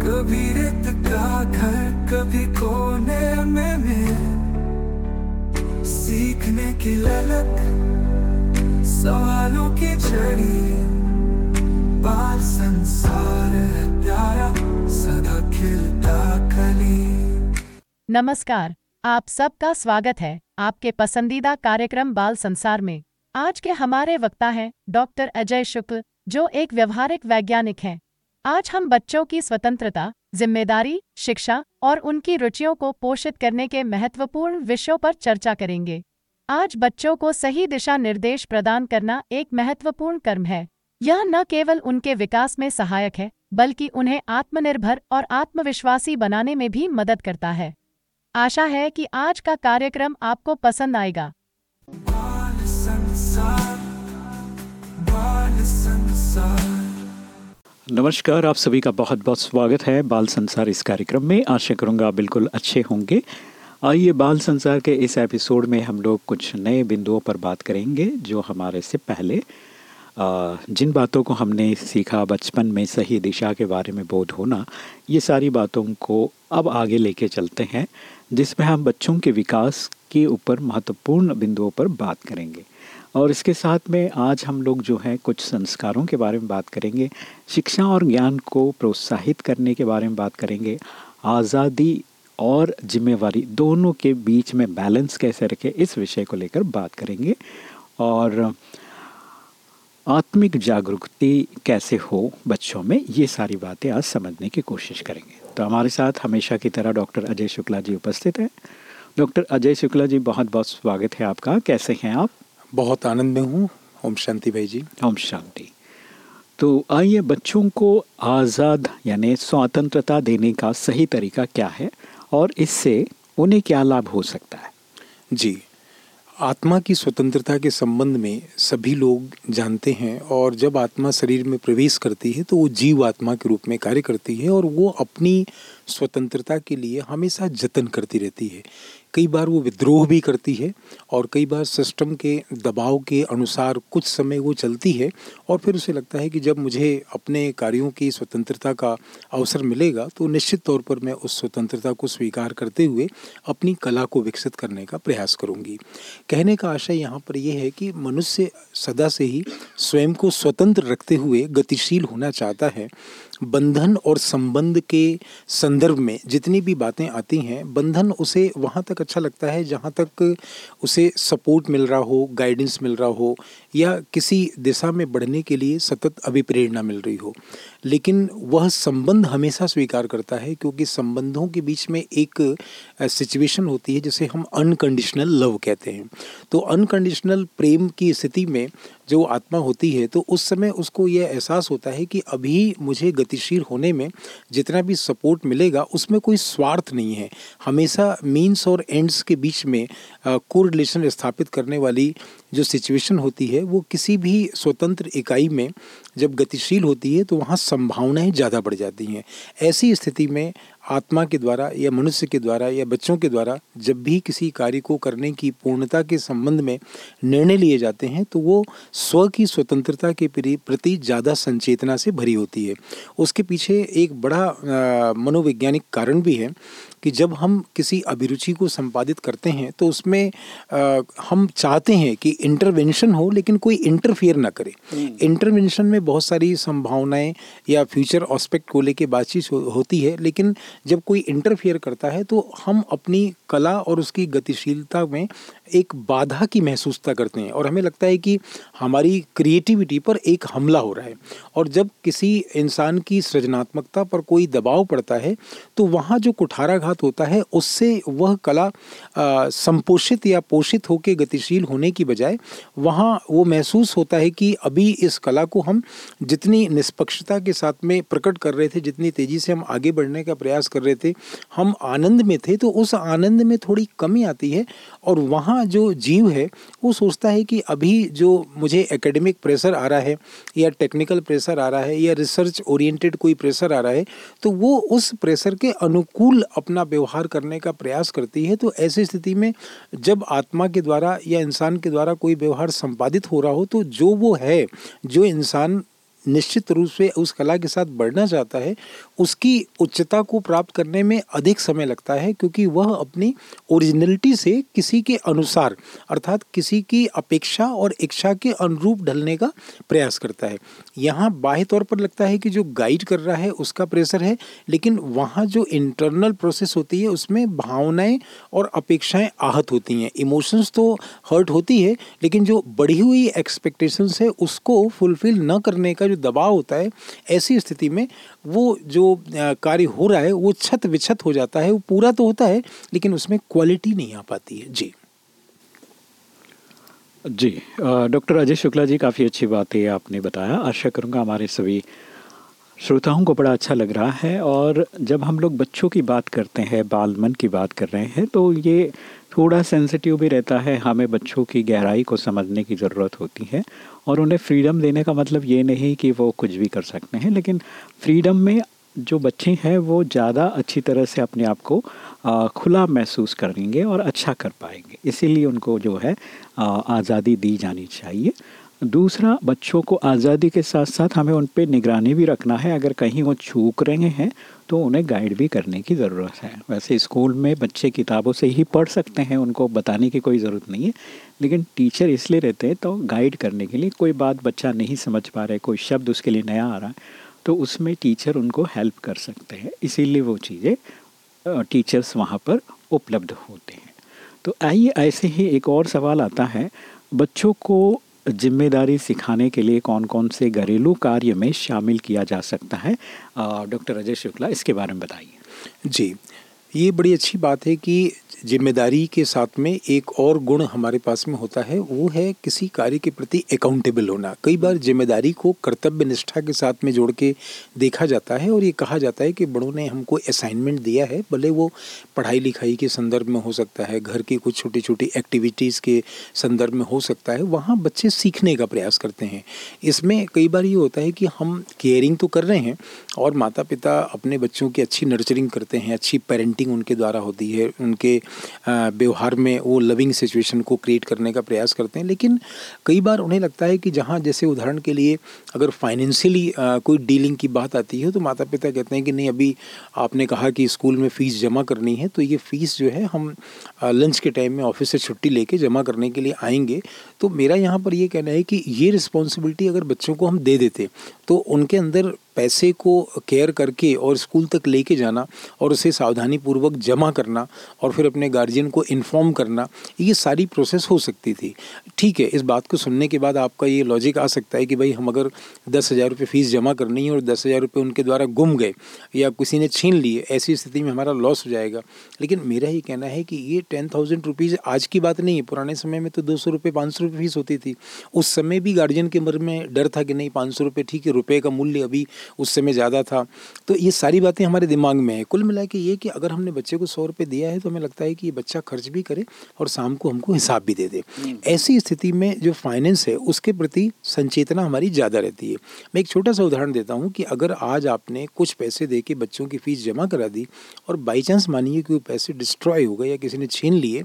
कभी रेत का घर, कभी कोने में सीखने की ललक, सवालों की छड़ी। संसार प्यारा, सदा खिलता कली। नमस्कार, आप सबका स्वागत है आपके पसंदीदा कार्यक्रम बाल संसार में। आज के हमारे वक्ता हैं डॉक्टर अजय शुक्ल, जो एक व्यवहारिक वैज्ञानिक हैं। आज हम बच्चों की स्वतंत्रता, ज़िम्मेदारी, शिक्षा और उनकी रुचियों को पोषित करने के महत्वपूर्ण विषयों पर चर्चा करेंगे। आज बच्चों को सही दिशा निर्देश प्रदान करना एक महत्वपूर्ण कर्म है। यह न केवल उनके विकास में सहायक है, बल्कि उन्हें आत्मनिर्भर और आत्मविश्वासी बनाने में भी मदद करता है। आशा है कि आज का कार्यक्रम आपको पसंद आएगा। बाल संसार बाल संसार। नमस्कार, आप सभी का बहुत बहुत स्वागत है बाल संसार इस कार्यक्रम में। आशा करूँगा आप बिल्कुल अच्छे होंगे। आइए बाल संसार के इस एपिसोड में हम लोग कुछ नए बिंदुओं पर बात करेंगे, जो हमारे से पहले जिन बातों को हमने सीखा बचपन में सही दिशा के बारे में बोध होना, ये सारी बातों को अब आगे लेके चलते हैं, जिसमें हम बच्चों के विकास के ऊपर महत्वपूर्ण बिंदुओं पर बात करेंगे। और इसके साथ में आज हम लोग जो है, कुछ संस्कारों के बारे में बात करेंगे। शिक्षा और ज्ञान को प्रोत्साहित करने के बारे में बात करेंगे। आज़ादी और जिम्मेवारी दोनों के बीच में बैलेंस कैसे रखे, इस विषय को लेकर बात करेंगे। और आत्मिक जागरूकता कैसे हो बच्चों में, ये सारी बातें आज समझने की कोशिश करेंगे। तो हमारे साथ हमेशा की तरह डॉक्टर अजय शुक्ला जी उपस्थित हैं। डॉक्टर अजय शुक्ला जी बहुत बहुत स्वागत है आपका। कैसे हैं आप? बहुत आनंद में हूँ। ओम शांति भाई जी। ओम शांति। तो आइए बच्चों को आज़ाद यानी स्वतंत्रता देने का सही तरीका क्या है और इससे उन्हें क्या लाभ हो सकता है? जी। आत्मा की स्वतंत्रता के संबंध में सभी लोग जानते हैं और जब आत्मा शरीर में प्रवेश करती है तो वो जीव आत्मा के रूप में कार्य करती है और वो अपनी स्वतंत्रता के लिए हमेशा जतन करती रहती है। कई बार वो विद्रोह भी करती है और कई बार सिस्टम के दबाव के अनुसार कुछ समय वो चलती है और फिर उसे लगता है कि जब मुझे अपने कार्यों की स्वतंत्रता का अवसर मिलेगा तो निश्चित तौर पर मैं उस स्वतंत्रता को स्वीकार करते हुए अपनी कला को विकसित करने का प्रयास करूँगी। कहने का आशय यहाँ पर यह है कि मनुष्य सदा से ही स्वयं को स्वतंत्र रखते हुए गतिशील होना चाहता है। बंधन और संबंध के संदर्भ में जितनी भी बातें आती हैं, बंधन उसे वहाँ तक अच्छा लगता है जहाँ तक उसे सपोर्ट मिल रहा हो गाइडेंस मिल रहा हो या किसी दिशा में बढ़ने के लिए सतत अभिप्रेरणा मिल रही हो। लेकिन वह संबंध हमेशा स्वीकार करता है क्योंकि संबंधों के बीच में एक सिचुएशन होती है जिसे हम अनकंडीशनल लव कहते हैं। तो अनकंडीशनल प्रेम की स्थिति में जो आत्मा होती है तो उस समय उसको यह एहसास होता है कि अभी मुझे गतिशील होने में जितना भी सपोर्ट मिलेगा, उसमें कोई स्वार्थ नहीं है। हमेशा मीन्स और एंड्स के बीच में को रिलेशन स्थापित करने वाली जो सिचुएशन होती है, वो किसी भी स्वतंत्र इकाई में जब गतिशील होती है तो वहाँ संभावनाएँ ज़्यादा बढ़ जाती हैं। ऐसी स्थिति में आत्मा के द्वारा या मनुष्य के द्वारा या बच्चों के द्वारा जब भी किसी कार्य को करने की पूर्णता के संबंध में निर्णय लिए जाते हैं तो वो स्व की स्वतंत्रता के प्रति ज़्यादा संचेतना से भरी होती है। उसके पीछे एक बड़ा मनोवैज्ञानिक कारण भी है कि जब हम किसी अभिरुचि को संपादित करते हैं तो उसमें आ, हम चाहते हैं कि इंटरवेंशन हो लेकिन कोई इंटरफेयर ना करे। इंटरवेंशन में बहुत सारी संभावनाएँ या फ्यूचर ऑस्पेक्ट को लेके बातचीत हो, होती है लेकिन जब कोई इंटरफियर करता है तो हम अपनी कला और उसकी गतिशीलता में एक बाधा की महसूसता करते हैं और हमें लगता है कि हमारी क्रिएटिविटी पर एक हमला हो रहा है। और जब किसी इंसान की सृजनात्मकता पर कोई दबाव पड़ता है तो वहाँ जो कुठाराघात होता है, उससे वह कला संपोषित या पोषित होकर गतिशील होने की बजाय वहाँ वो महसूस होता है कि अभी इस कला को हम जितनी निष्पक्षता के साथ में प्रकट कर रहे थे, जितनी तेज़ी से हम आगे बढ़ने का प्रयास कर रहे थे, हम आनंद में थे तो उस आनंद में थोड़ी कमी आती है और वहाँ जो जीव है, वो सोचता है कि अभी जो मुझे एकेडमिक प्रेशर आ रहा है या टेक्निकल प्रेशर आ रहा है या रिसर्च ओरिएंटेड कोई प्रेशर आ रहा है तो वो उस प्रेशर के अनुकूल अपना व्यवहार करने का प्रयास करती है। तो ऐसी स्थिति में जब आत्मा के द्वारा या इंसान के द्वारा कोई व्यवहार संपादित हो रहा हो तो जो वो है, जो इंसान निश्चित रूप से उस कला के साथ बढ़ना चाहता है उसकी उच्चता को प्राप्त करने में अधिक समय लगता है, क्योंकि वह अपनी ओरिजिनलिटी से किसी के अनुसार, अर्थात किसी की अपेक्षा और इच्छा के अनुरूप ढलने का प्रयास करता है। यहाँ बाह्य तौर पर लगता है कि जो गाइड कर रहा है, उसका प्रेशर है, लेकिन वहाँ जो इंटरनल प्रोसेस होती है, उसमें भावनाएँ और अपेक्षाएँ आहत होती हैं। इमोशंस तो हर्ट होती है, लेकिन जो बढ़ी हुई एक्सपेक्टेशंस है, उसको फुलफिल न करने का जो दबाव होता है, ऐसी स्थिति में वो जो कार्य हो रहा है, वो छत विछत हो जाता है, वो पूरा तो होता है, लेकिन उसमें क्वालिटी नहीं आ पाती है। जी। जी डॉक्टर अजय शुक्ला जी, काफ़ी अच्छी बात है आपने बताया। आशा करूँगा हमारे सभी श्रोताओं को बड़ा अच्छा लग रहा है। और जब हम लोग बच्चों की बात करते हैं, बाल मन की बात कर रहे हैं तो ये थोड़ा सेंसिटिव भी रहता है। हमें बच्चों की गहराई को समझने की ज़रूरत होती है और उन्हें फ्रीडम देने का मतलब ये नहीं कि वो कुछ भी कर सकते हैं, लेकिन फ्रीडम में जो बच्चे हैं, वो ज़्यादा अच्छी तरह से अपने आप को खुला महसूस करेंगे और अच्छा कर पाएँगे। इसीलिए उनको जो है आज़ादी दी जानी चाहिए। दूसरा, बच्चों को आज़ादी के साथ साथ हमें उन पर निगरानी भी रखना है। अगर कहीं वो छूक रहे हैं तो उन्हें गाइड भी करने की ज़रूरत है। वैसे स्कूल में बच्चे किताबों से ही पढ़ सकते हैं, उनको बताने की कोई ज़रूरत नहीं है। लेकिन टीचर इसलिए रहते हैं तो गाइड करने के लिए कोई बात बच्चा नहीं समझ पा रहा है, कोई शब्द उसके लिए नया आ रहा है तो उसमें टीचर उनको हेल्प कर सकते हैं। इसीलिए वो चीज़ें टीचर्स वहाँ पर उपलब्ध होते हैं। तो आइए ऐसे ही एक और सवाल आता है। बच्चों को ज़िम्मेदारी सिखाने के लिए कौन कौन से घरेलू कार्य में शामिल किया जा सकता है? डॉक्टर अजय शुक्ला, इसके बारे में बताइए। जी ये बड़ी अच्छी बात है कि ज़िम्मेदारी के साथ में एक और गुण हमारे पास में होता है, वो है किसी कार्य के प्रति अकाउंटेबल होना। कई बार ज़िम्मेदारी को कर्तव्य निष्ठा के साथ में जोड़ के देखा जाता है और ये कहा जाता है कि बड़ों ने हमको असाइनमेंट दिया है, भले वो पढ़ाई लिखाई के संदर्भ में हो सकता है, घर की कुछ छोटी छोटी एक्टिविटीज़ के संदर्भ में हो सकता है, वहाँ बच्चे सीखने का प्रयास करते हैं। इसमें कई बार ये होता है कि हम केयरिंग तो कर रहे हैं और माता पिता अपने बच्चों की अच्छी नर्चरिंग करते हैं, अच्छी पेरेंटिंग उनके द्वारा होती है, उनके व्यवहार में वो लविंग सिचुएशन को क्रिएट करने का प्रयास करते हैं। लेकिन कई बार उन्हें लगता है कि जहाँ जैसे उदाहरण के लिए अगर फाइनेंशियली कोई डीलिंग की बात आती है तो माता पिता कहते हैं कि नहीं, अभी आपने कहा कि स्कूल में फ़ीस जमा करनी है तो ये फ़ीस जो है हम लंच के टाइम में ऑफ़िस से छुट्टी लेके जमा करने के लिए आएँगे। तो मेरा यहाँ पर ये कहना है कि ये रिस्पॉन्सिबिलिटी अगर बच्चों को हम दे देते तो उनके अंदर पैसे को केयर करके और स्कूल तक लेके जाना और उसे सावधानी पूर्वक जमा करना और फिर अपने गार्जियन को इन्फॉर्म करना, ये सारी प्रोसेस हो सकती थी। ठीक है, इस बात को सुनने के बाद आपका ये लॉजिक आ सकता है कि भाई हम अगर दस हज़ार रुपये फ़ीस जमा करनी है और दस हज़ार रुपये उनके द्वारा गुम गए या किसी ने छीन लिए ऐसी स्थिति में हमारा लॉस हो जाएगा। लेकिन मेरा ही कहना है कि ये टेन थाउज़ेंड रुपीज़ आज की बात नहीं है, पुराने समय में तो दो सौ रुपये, पाँच सौ रुपये फ़ीस होती थी। उस समय भी गार्जियन के मन में डर था कि नहीं पाँच सौ रुपये ठीक है रुपये का मूल्य अभी उस समय ज़्यादा था। तो ये सारी बातें हमारे दिमाग में है। कुल मिला के ये कि अगर हमने बच्चे को सौ रुपये दिया है तो हमें लगता है कि ये बच्चा खर्च भी करे और शाम को हमको हिसाब भी दे दे। हम्म। ऐसी स्थिति में जो फाइनेंस है उसके प्रति संचेतना हमारी ज़्यादा रहती है। मैं एक छोटा सा उदाहरण देता हूँ कि अगर आज आपने कुछ पैसे दे के बच्चों की फ़ीस जमा करा दी और बाई चांस मानिए कि वो पैसे डिस्ट्रॉय हो गए या किसी ने छीन लिए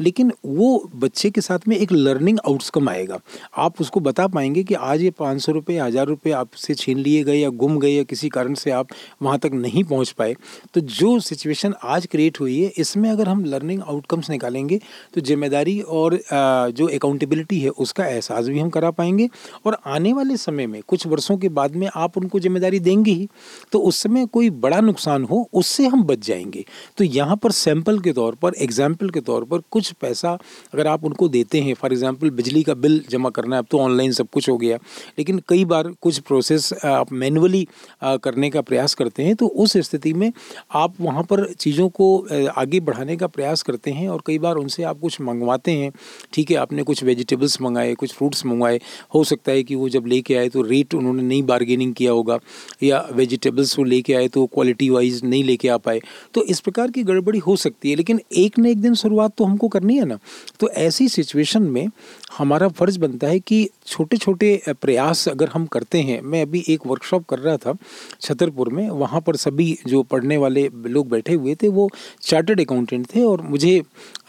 लेकिन वो बच्चे के साथ में एक लर्निंग आउटकम आएगा आप उसको बता पाएँगे कि आज ये पाँच सौ रुपये, हज़ार रुपये आपसे छीन लिए गए या गुम गए या किसी कारण से आप वहाँ तक नहीं पहुँच पाए तो जो सिचुएशन आज क्रिएट हुई है, इसमें अगर हम लर्निंग आउटकम्स निकालेंगे तो ज़िम्मेदारी और जो अकाउंटेबिलिटी है, उसका एहसास भी हम करा पाएँगे और आने वाले समय में, कुछ वर्षों के बाद में आप उनको ज़िम्मेदारी देंगे ही तो उस समय कोई बड़ा नुकसान हो, उससे हम बच जाएँगे। तो यहाँ पर सैंपल के तौर पर एग्ज़ाम्पल के तौर पर कुछ पैसा अगर आप उनको देते हैं फॉर एग्ज़ाम्पल बिजली का बिल जमा करना है, अब तो ऑनलाइन सब कुछ हो गया। लेकिन कई बार कुछ प्रोसेस आप मैनुअली करने का प्रयास करते हैं तो उस स्थिति में आप वहाँ पर चीज़ों को आगे बढ़ाने का प्रयास करते हैं और कई बार उनसे आप कुछ मंगवाते हैं। ठीक है, आपने कुछ वेजिटेबल्स मंगाए, कुछ फ्रूट्स मंगवाए, हो सकता है कि वो जब लेके आए तो रेट उन्होंने नहीं बार्गेनिंग किया होगा, या वेजिटेबल्स वो लेके आए तो क्वालिटी वाइज नहीं लेके आ पाए। तो इस प्रकार की गड़बड़ी हो सकती है, लेकिन एक न एक दिन शुरुआत तो हमको करनी है ना। तो ऐसी सिचुएशन में हमारा फ़र्ज़ बनता है कि छोटे छोटे प्रयास अगर हम करते हैं मैं अभी एक वर्कशॉप कर रहा था छतरपुर में वहाँ पर सभी जो पढ़ने वाले लोग बैठे हुए थे वो चार्टर्ड अकाउंटेंट थे और मुझे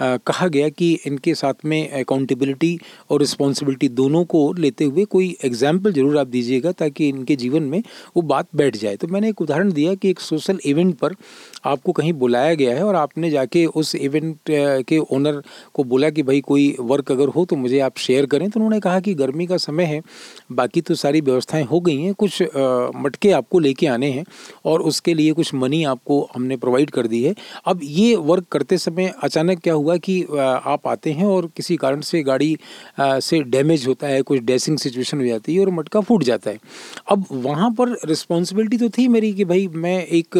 आ, कहा गया कि इनके साथ में अकाउंटेबिलिटी और रिस्पॉन्सिबिलिटी दोनों को लेते हुए कोई एग्ज़ाम्पल ज़रूर आप दीजिएगा ताकि इनके जीवन में वो बात बैठ जाए। तो मैंने एक उदाहरण दिया कि एक सोशल इवेंट पर आपको कहीं बुलाया गया है और आपने जाके उस इवेंट के ओनर को बोला कि भाई कोई वर्क अगर हो तो मुझे आप शेयर करें तो उन्होंने कहा कि गर्मी का समय है, बाकी तो सारी व्यवस्थाएँ हो गई हैं, कुछ मटके आपको लेके आने हैं और उसके लिए कुछ मनी आपको हमने प्रोवाइड कर दी है। अब ये वर्क करते समय अचानक क्या हुआ कि आप आते हैं और किसी कारण से गाड़ी से डैमेज होता है, कुछ डैसिंग सिचुएशन हो जाती है और मटका फूट जाता है। अब वहाँ पर रिस्पॉन्सिबिलिटी तो थी मेरी कि भाई मैं एक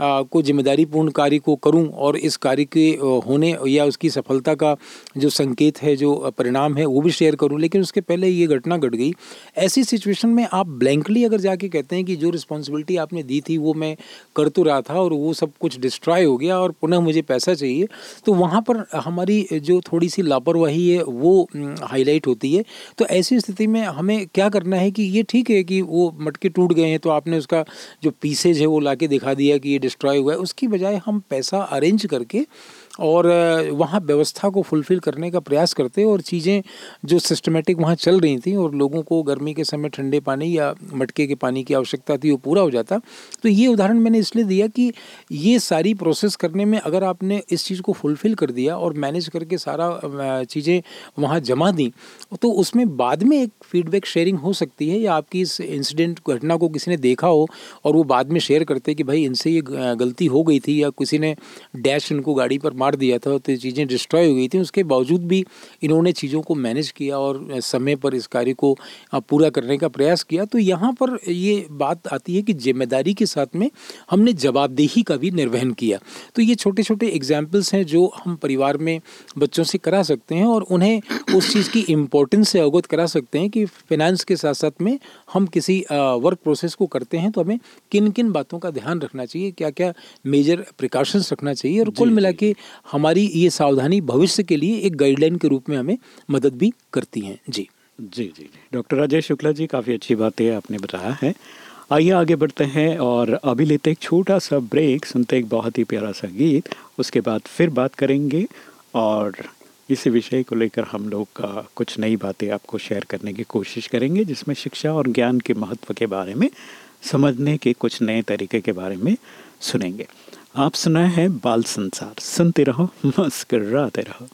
को जिम्मेदारीपूर्ण कार्य को करूँ और इस कार्य के होने या उसकी सफलता का जो संकेत है, जो परिणाम है, वो भी शेयर करूँ, लेकिन उसके पहले ये घटना घट गट गई। ऐसी सिचुएशन में आप ब्लैंकली अगर जाके कहते हैं कि जो रिस्पॉन्सिबिलिटी आपने दी थी, वो मैं कर तो रहा था और वो सब कुछ डिस्ट्रॉय हो गया और पुनः मुझे पैसा चाहिए तो वहाँ पर हमारी जो थोड़ी सी लापरवाही है, वो हाईलाइट होती है। तो ऐसी स्थिति में हमें क्या करना है कि ये ठीक है कि वो मटके टूट गए हैं तो आपने उसका जो पीसेज है, वो ला दिखा दिया कि ये डिस्ट्रॉय हुआ है। उसकी बजाय हम पैसा अरेंज करके और वहाँ व्यवस्था को फुलफ़िल करने का प्रयास करते और चीज़ें जो सिस्टमेटिक वहाँ चल रही थी और लोगों को गर्मी के समय ठंडे पानी या मटके के पानी की आवश्यकता थी, वो पूरा हो जाता। तो ये उदाहरण मैंने इसलिए दिया कि ये सारी प्रोसेस करने में अगर आपने इस चीज़ को फुलफ़िल कर दिया और मैनेज करके सारा चीज़ें वहाँ जमा दी तो उसमें बाद में एक फीडबैक शेयरिंग हो सकती है या आपकी इस इंसिडेंट घटना को किसी ने देखा हो और वो बाद में शेयर करते कि भाई इनसे ये गलती हो गई थी या किसी ने डैश इनको गाड़ी पर मार मार दिया था तो चीज़ें डिस्ट्रॉय हो गई थी उसके बावजूद भी इन्होंने चीज़ों को मैनेज किया और समय पर इस कार्य को पूरा करने का प्रयास किया। तो यहाँ पर ये बात आती है कि ज़िम्मेदारी के साथ में हमने जवाबदेही का भी निर्वहन किया। तो ये छोटे छोटे एग्जाम्पल्स हैं जो हम परिवार में बच्चों से करा सकते हैं और उन्हें उस चीज़ की इम्पोर्टेंस से अवगत करा सकते हैं कि फिनेंस के साथ साथ में हम किसी वर्क प्रोसेस को करते हैं तो हमें किन किन बातों का ध्यान रखना चाहिए क्या क्या मेजर प्रिकॉशंस रखना चाहिए और कुल मिला के हमारी ये सावधानी भविष्य के लिए एक गाइडलाइन के रूप में हमें मदद भी करती हैं। जी। जी जी डॉक्टर अजय शुक्ला जी, काफ़ी अच्छी बातें आपने बताया है। आइए आगे बढ़ते हैं और अभी लेते एक छोटा सा ब्रेक सुनते एक बहुत ही प्यारा सा गीत, उसके बाद फिर बात करेंगे और इसी विषय को लेकर हम लोग कुछ नई बातें आपको शेयर करने की कोशिश करेंगे, जिसमें शिक्षा और ज्ञान के महत्व के बारे में, समझने के कुछ नए तरीके के बारे में सुनेंगे। आप सुनाए हैं बाल संसार। सुनते रहो मुस्कराते रहो।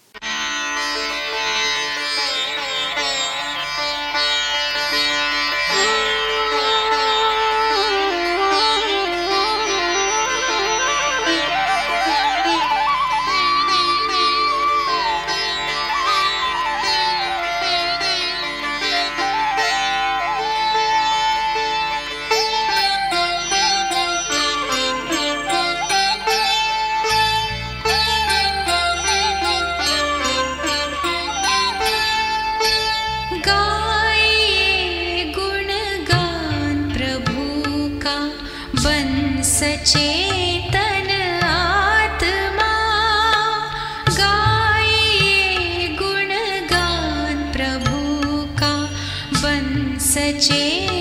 सचे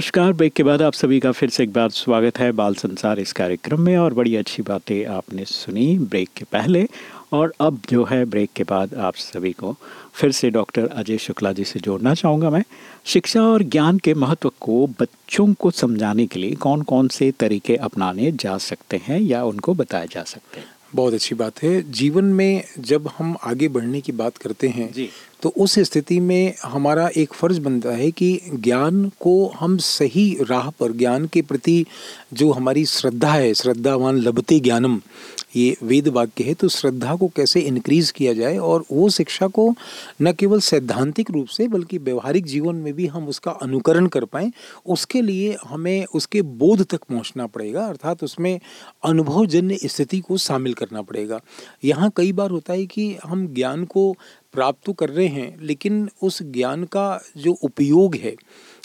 नमस्कार। ब्रेक के बाद आप सभी का फिर से एक बार स्वागत है बाल संसार इस कार्यक्रम में और बड़ी अच्छी बातें आपने सुनी ब्रेक के पहले। और अब जो है ब्रेक के बाद आप सभी को फिर से डॉक्टर अजय शुक्ला जी से जोड़ना चाहूँगा मैं। शिक्षा और ज्ञान के महत्व को बच्चों को समझाने के लिए कौन कौन से तरीके अपनाने जा सकते हैं या उनको बताए जा सकते हैं? बहुत अच्छी बात है जीवन में जब हम आगे बढ़ने की बात करते हैं जी। तो उस स्थिति में हमारा एक फ़र्ज़ बनता है कि ज्ञान को हम सही राह पर ज्ञान के प्रति जो हमारी श्रद्धा है श्रद्धावान लभते ज्ञानम ये वेद वाक्य है तो श्रद्धा को कैसे इनक्रीज किया जाए और वो शिक्षा को न केवल सैद्धांतिक रूप से, बल्कि व्यवहारिक जीवन में भी हम उसका अनुकरण कर पाएँ, उसके लिए हमें उसके बोध तक पहुँचना पड़ेगा, अर्थात उसमें अनुभवजन्य स्थिति को शामिल करना पड़ेगा। यहाँ कई बार होता है कि हम ज्ञान को प्राप्त तो कर रहे हैं, लेकिन उस ज्ञान का जो उपयोग है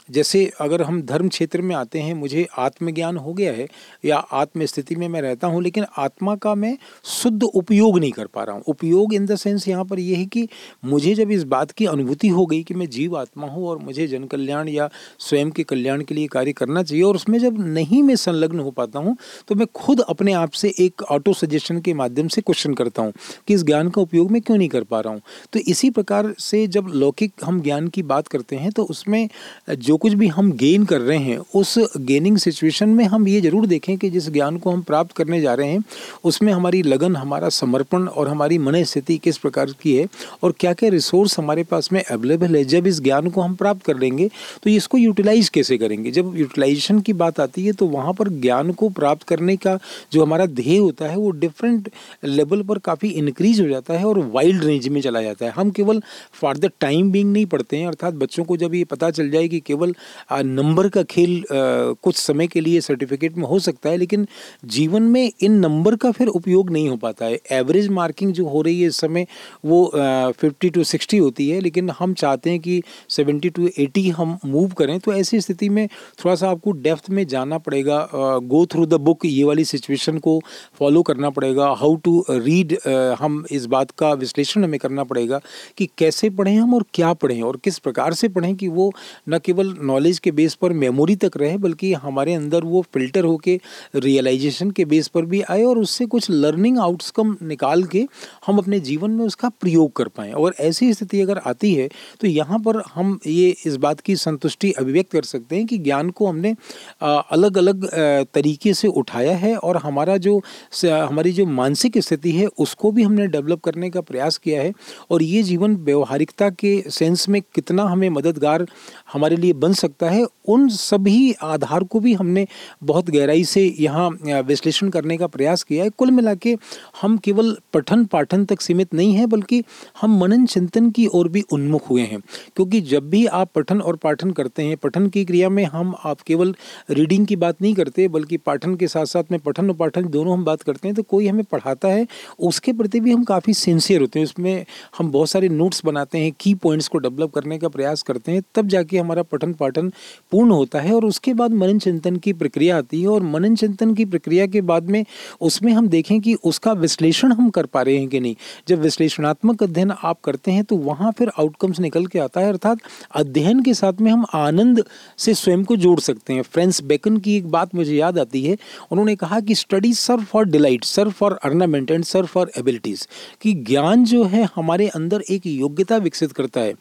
जैसे अगर हम धर्म क्षेत्र में आते हैं, मुझे आत्मज्ञान हो गया है या आत्म स्थिति में मैं रहता हूँ, लेकिन आत्मा का मैं शुद्ध उपयोग नहीं कर पा रहा हूँ। उपयोग इन द सेंस यहाँ पर यह है कि मुझे जब इस बात की अनुभूति हो गई कि मैं जीव आत्मा हूँ और मुझे जन कल्याण या स्वयं के कल्याण के लिए कार्य करना चाहिए और उसमें जब नहीं मैं संलग्न हो पाता हूँ तो मैं खुद अपने आप से एक ऑटो सजेशन के माध्यम से क्वेश्चन करता हूँ कि इस ज्ञान का उपयोग मैं क्यों नहीं कर पा रहा हूँ। तो इसी प्रकार से जब लौकिक हम ज्ञान की बात करते हैं तो उसमें जो कुछ भी हम गेन कर रहे हैं, उस गेनिंग सिचुएशन में हम ये ज़रूर देखें कि जिस ज्ञान को हम प्राप्त करने जा रहे हैं, उसमें हमारी लगन, हमारा समर्पण और हमारी मन स्थिति किस प्रकार की है और क्या क्या रिसोर्स हमारे पास में अवेलेबल है, जब इस ज्ञान को हम प्राप्त कर लेंगे तो इसको यूटिलाइज कैसे करेंगे? जब यूटिलाइजेशन की बात आती है तो वहाँ पर ज्ञान को प्राप्त करने का जो हमारा ध्येय होता है, वो डिफरेंट लेवल पर काफ़ी इंक्रीज हो जाता है और वाइल्ड रेंज में चला जाता है। हम केवल फॉर द टाइम बिंग नहीं पढ़ते हैं, अर्थात बच्चों को जब ये पता चल जाए कि केवल आ, नंबर का खेल कुछ समय के लिए सर्टिफिकेट में हो सकता है लेकिन जीवन में इन नंबर का फिर उपयोग नहीं हो पाता है। एवरेज मार्किंग जो हो रही है इस समय वो फिफ्टी टू सिक्सटी होती है लेकिन हम चाहते हैं कि सेवेंटी टू एटी हम मूव करें तो ऐसी स्थिति में थोड़ा सा आपको डेप्थ में जाना पड़ेगा गो थ्रू द बुक ये वाली सिचुएशन को फॉलो करना पड़ेगा हाउ टू रीड हम इस बात का विश्लेषण हमें करना पड़ेगा कि कैसे पढ़ें हम और क्या पढ़ें और किस प्रकार से पढ़ें कि वो न केवल नॉलेज के बेस पर मेमोरी तक रहे, बल्कि हमारे अंदर वो फ़िल्टर होके रियलाइजेशन के बेस पर भी आए और उससे कुछ लर्निंग आउटकम निकाल के हम अपने जीवन में उसका प्रयोग कर पाएँ। और ऐसी स्थिति अगर आती है तो यहाँ पर हम ये इस बात की संतुष्टि अभिव्यक्त कर सकते हैं कि ज्ञान को हमने अलग अलग तरीके से उठाया है और हमारा जो हमारी जो मानसिक स्थिति है, उसको भी हमने डेवलप करने का प्रयास किया है। और ये जीवन व्यवहारिकता के सेंस में कितना हमें मददगार हमारे लिए बन सकता है। उन सभी आधार को भी हमने बहुत गहराई से यहाँ विश्लेषण करने का प्रयास किया है। कुल मिला के हम केवल पठन पाठन तक सीमित नहीं है, बल्कि हम मनन चिंतन की ओर भी उन्मुख हुए हैं। क्योंकि जब भी आप पठन और पाठन करते हैं, पठन की क्रिया में हम, आप केवल रीडिंग की बात नहीं करते, बल्कि पाठन के साथ साथ में पठन और पाठन दोनों हम बात करते हैं तो कोई हमें पढ़ाता है, उसके प्रति भी हम काफ़ी सिंसियर होते हैं। उसमें हम बहुत सारे नोट्स बनाते हैं की पॉइंट्स को डेवलप करने का प्रयास करते हैं, तब जाके हमारा पठन पाठन पूर्ण होता है और उसके बाद मनन चिंतन की प्रक्रिया आती है और मनन चिंतन की प्रक्रिया के बाद में उसमें हम देखें कि उसका विश्लेषण हम कर पा रहे हैं कि नहीं। जब विश्लेषणात्मक अध्ययन आप करते हैं तो वहाँ फिर आउटकम्स निकल के आता है अर्थात अध्ययन के साथ में हम आनंद से स्वयं को जोड़ सकते हैं। फ्रेंड्स, बेकन की एक बात मुझे याद आती है। उन्होंने कहा कि study serve for delight serve for ornament and serve for abilities कि ज्ञान जो है हमारे अंदर एक योग्यता विकसित करता है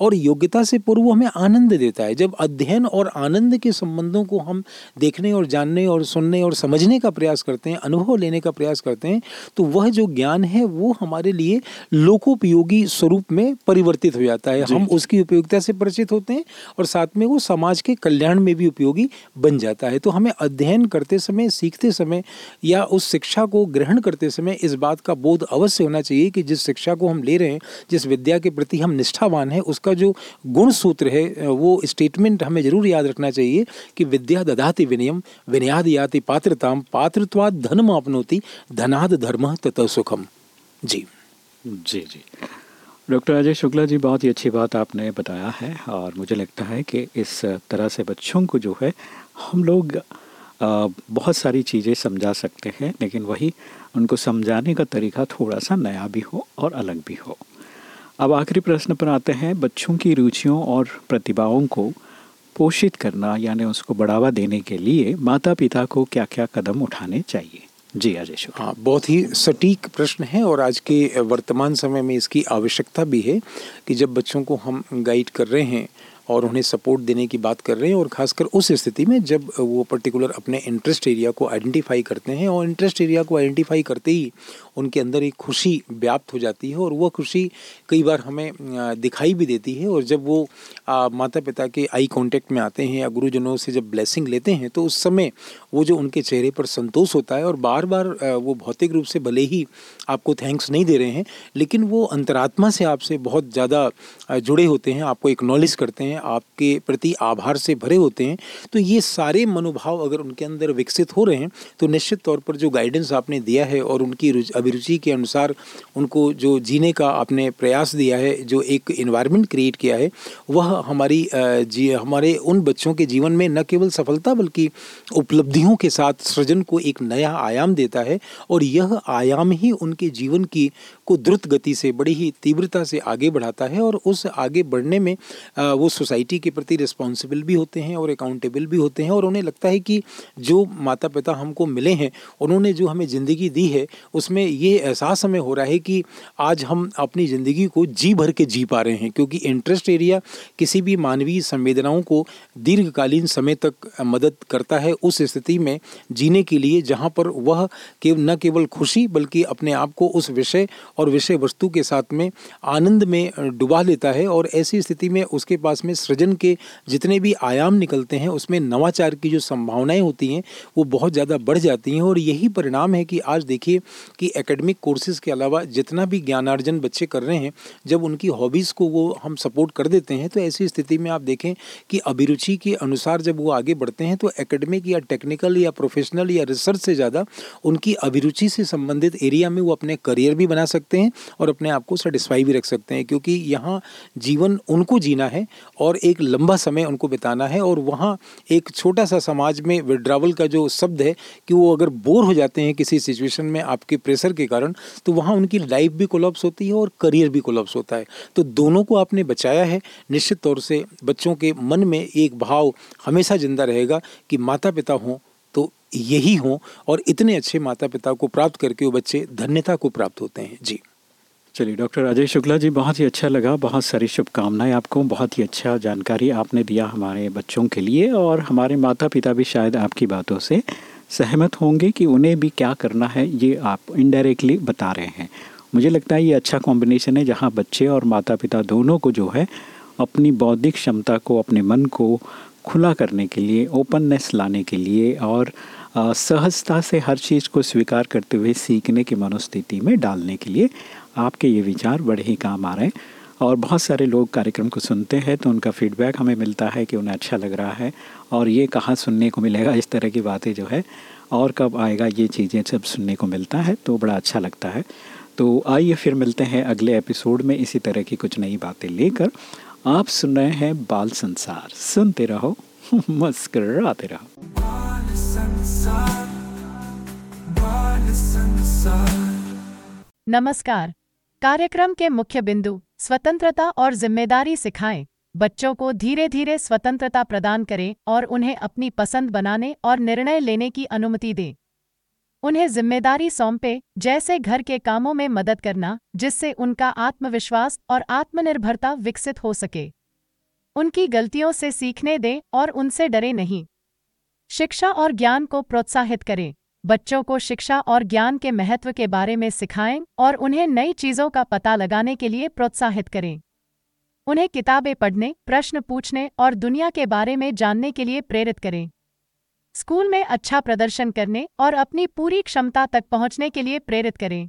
और योग्यता से पूर्व हमें आनंद देता है। जब अध्ययन और आनंद के संबंधों को हम देखने और जानने और सुनने और समझने का प्रयास करते हैं अनुभव लेने का प्रयास करते हैं तो वह जो ज्ञान है वो हमारे लिए लोकोपयोगी स्वरूप में परिवर्तित हो जाता है। हम उसकी उपयोगिता से परिचित होते हैं और साथ में वो समाज के कल्याण में भी उपयोगी बन जाता है। तो हमें अध्ययन करते समय सीखते समय या उस शिक्षा को ग्रहण करते समय इस बात का बोध अवश्य होना चाहिए कि जिस शिक्षा को हम ले रहे हैं जिस विद्या के प्रति हम निष्ठावान हैं उसका जो गुण सूत्र है वो स्टेटमेंट हमें ज़रूर याद रखना चाहिए कि विद्या ददाति विनयम विनयाद याति पात्रताम पात्रत्वाद धनम अपनोति धनाद धर्म तथा सुखम। जी। जी जी। डॉक्टर अजय शुक्ला जी, बहुत ही अच्छी बात आपने बताया है और मुझे लगता है कि इस तरह से बच्चों को जो है, हम लोग बहुत सारी चीज़ें समझा सकते हैं, लेकिन वही उनको समझाने का तरीका थोड़ा सा नया भी हो और अलग भी हो। अब आखिरी प्रश्न पर आते हैं। बच्चों की रुचियों और प्रतिभाओं को पोषित करना, यानी उसको बढ़ावा देने के लिए माता पिता को क्या क्या कदम उठाने चाहिए? जी, अजय शुक्ला। हाँ बहुत ही सटीक प्रश्न है और आज के वर्तमान समय में इसकी आवश्यकता भी है कि जब बच्चों को हम गाइड कर रहे हैं और उन्हें सपोर्ट देने की बात कर रहे हैं और ख़ासकर उस स्थिति में जब वो पर्टिकुलर अपने इंटरेस्ट एरिया को आइडेंटिफाई करते हैं और इंटरेस्ट एरिया को आइडेंटिफाई करते ही उनके अंदर एक खुशी व्याप्त हो जाती है और वह खुशी कई बार हमें दिखाई भी देती है और जब वो माता पिता के आई कांटेक्ट में आते हैं या गुरुजनों से जब ब्लेसिंग लेते हैं तो उस समय वो जो उनके चेहरे पर संतोष होता है और बार बार वो भौतिक रूप से भले ही आपको थैंक्स नहीं दे रहे हैं, लेकिन वो अंतरात्मा से आपसे बहुत ज़्यादा जुड़े होते हैं, आपको एक्नॉलेज करते हैं आपके प्रति आभार से भरे होते हैं तो ये सारे मनोभाव अगर उनके अंदर विकसित हो रहे हैं तो निश्चित तौर पर जो गाइडेंस आपने दिया है और उनकी अभिरुचि के अनुसार उनको जो जीने का आपने प्रयास दिया है, जो एक इन्वायरमेंट क्रिएट किया है, वह हमारी जी, हमारे उन बच्चों के जीवन में न केवल सफलता बल्कि उपलब्धियों के साथ सृजन को एक नया आयाम देता है और यह आयाम ही उनके जीवन की को द्रुत गति से, बड़ी ही तीव्रता से आगे बढ़ाता है और उस आगे बढ़ने में वो सोसाइटी के प्रति रिस्पॉन्सिबल भी होते हैं और अकाउंटेबल भी होते हैं और उन्हें लगता है कि जो माता पिता हमको मिले हैं, उन्होंने जो हमें ज़िंदगी दी है, उसमें ये एहसास हमें हो रहा है कि आज हम अपनी ज़िंदगी को जी भर के जी पा रहे हैं, क्योंकि इंटरेस्ट एरिया किसी भी मानवीय संवेदनाओं को दीर्घकालीन समय तक मदद करता है उस स्थिति में जीने के लिए, जहाँ पर वह केव न केवल खुशी बल्कि अपने आप को उस विषय और विषय वस्तु के साथ में आनंद में डुबा लेता है और ऐसी स्थिति में उसके पास में सृजन के जितने भी आयाम निकलते हैं, उसमें नवाचार की जो संभावनाएँ होती हैं, वो बहुत ज़्यादा बढ़ जाती हैं और यही परिणाम है कि आज देखिए कि एकेडमिक कोर्सेज़ के अलावा जितना भी ज्ञानार्जन बच्चे कर रहे हैं, जब उनकी हॉबीज़ को वो हम सपोर्ट कर देते हैं तो ऐसी स्थिति में आप देखें कि अभिरुचि के अनुसार जब वो आगे बढ़ते हैं तो एकेडमिक या टेक्निकल या प्रोफेशनल या रिसर्च से ज़्यादा उनकी अभिरुचि से संबंधित एरिया में वो अपने करियर भी बना सकते हैं और अपने आप को सेटिस्फाई भी रख सकते हैं, क्योंकि यहाँ जीवन उनको जीना है और एक लंबा समय उनको बिताना है और वहाँ एक छोटा सा समाज में विड्रावल का जो शब्द है कि वो अगर बोर हो जाते हैं किसी सिचुएशन में आपके प्रेशर के कारण तो वहाँ उनकी लाइफ भी कोलप्स होती है और करियर भी कोलप्स होता है। तो दोनों को आपने बचाया है। निश्चित तौर से बच्चों के मन में एक भाव हमेशा ज़िंदा रहेगा कि माता पिता हों यही हों और इतने अच्छे माता पिता को प्राप्त करके वो बच्चे धन्यता को प्राप्त होते हैं। जी। चलिए, डॉक्टर अजय शुक्ला जी, बहुत ही अच्छा लगा, बहुत सारी शुभकामनाएँ आपको, बहुत ही अच्छा जानकारी आपने दिया हमारे बच्चों के लिए और हमारे माता पिता भी शायद आपकी बातों से सहमत होंगे कि उन्हें भी क्या करना है, ये आप इनडायरेक्टली बता रहे हैं। मुझे लगता है ये अच्छा कॉम्बिनेशन है जहाँ बच्चे और माता पिता दोनों को जो है अपनी बौद्धिक क्षमता को, अपने मन को खुला करने के लिए ओपननेस लाने के लिए और सहजता से हर चीज़ को स्वीकार करते हुए, सीखने की मनोस्थिति में डालने के लिए आपके ये विचार बड़े ही काम आ रहे हैं। और बहुत सारे लोग कार्यक्रम को सुनते हैं तो उनका फीडबैक हमें मिलता है कि उन्हें अच्छा लग रहा है और ये कहाँ सुनने को मिलेगा, इस तरह की बातें जो है और कब आएगा, ये चीज़ें सब सुनने को मिलता है तो बड़ा अच्छा लगता है। तो आइए फिर मिलते हैं अगले एपिसोड में इसी तरह की कुछ नई बातें लेकर। आप सुन रहे हैं बाल संसार। सुनते रहो मुस्कराते रहो। बाल संसार बाल संसार। नमस्कार। कार्यक्रम के मुख्य बिंदु स्वतंत्रता और ज़िम्मेदारी सिखाएँ। बच्चों को धीरे धीरे स्वतंत्रता प्रदान करें और उन्हें अपनी पसंद बनाने और निर्णय लेने की अनुमति दें। उन्हें ज़िम्मेदारी सौंपे, जैसे घर के कामों में मदद करना, जिससे उनका आत्मविश्वास और आत्मनिर्भरता विकसित हो सके। उनकी गलतियों से सीखने दें और उनसे डरे नहीं। शिक्षा और ज्ञान को प्रोत्साहित करें। बच्चों को शिक्षा और ज्ञान के महत्व के बारे में सिखाएँ और उन्हें नई चीज़ों का पता लगाने के लिए प्रोत्साहित करें। उन्हें किताबें पढ़ने, प्रश्न पूछने और दुनिया के बारे में जानने के लिए प्रेरित करें। स्कूल में अच्छा प्रदर्शन करने और अपनी पूरी क्षमता तक पहुँचने के लिए प्रेरित करें।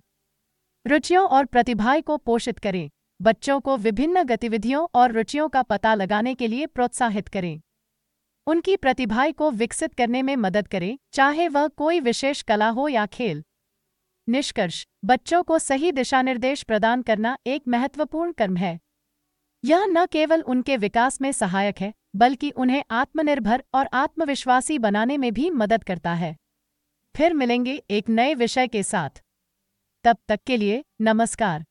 रुचियों और प्रतिभाएँ को पोषित करें। बच्चों को विभिन्न गतिविधियों और रुचियों का पता लगाने के लिए प्रोत्साहित करें। उनकी प्रतिभाएँ को विकसित करने में मदद करें, चाहे वह कोई विशेष कला हो या खेल। निष्कर्ष, बच्चों को सही दिशानिर्देश प्रदान करना एक महत्वपूर्ण कर्म है। यह न केवल उनके विकास में सहायक है बल्कि उन्हें आत्मनिर्भर और आत्मविश्वासी बनाने में भी मदद करता है। फिर मिलेंगे एक नए विषय के साथ। तब तक के लिए नमस्कार।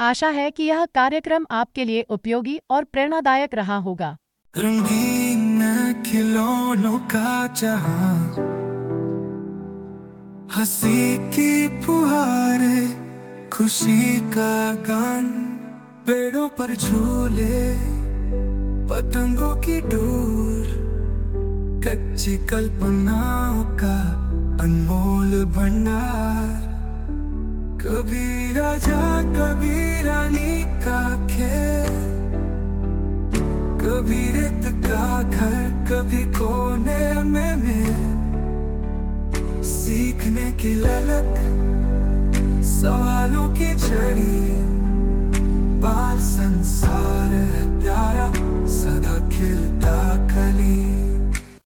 आशा है कि यह कार्यक्रम आपके लिए उपयोगी और प्रेरणादायक रहा होगा। रंगीन खिलौनों का जहाँ हँसी की फुहारे, खुशी का गान, पेड़ों पर झूले। पतंगों की डोर, कच्ची कल्पनाओं का अनमोल भंडार। कभी राजा, कभी रानी का खेल, कभी रेत का घर, कभी कोने में मिल। सीखने की ललक, सवालों की झड़ी पार संसार है प्यारा सदा खिलता कली।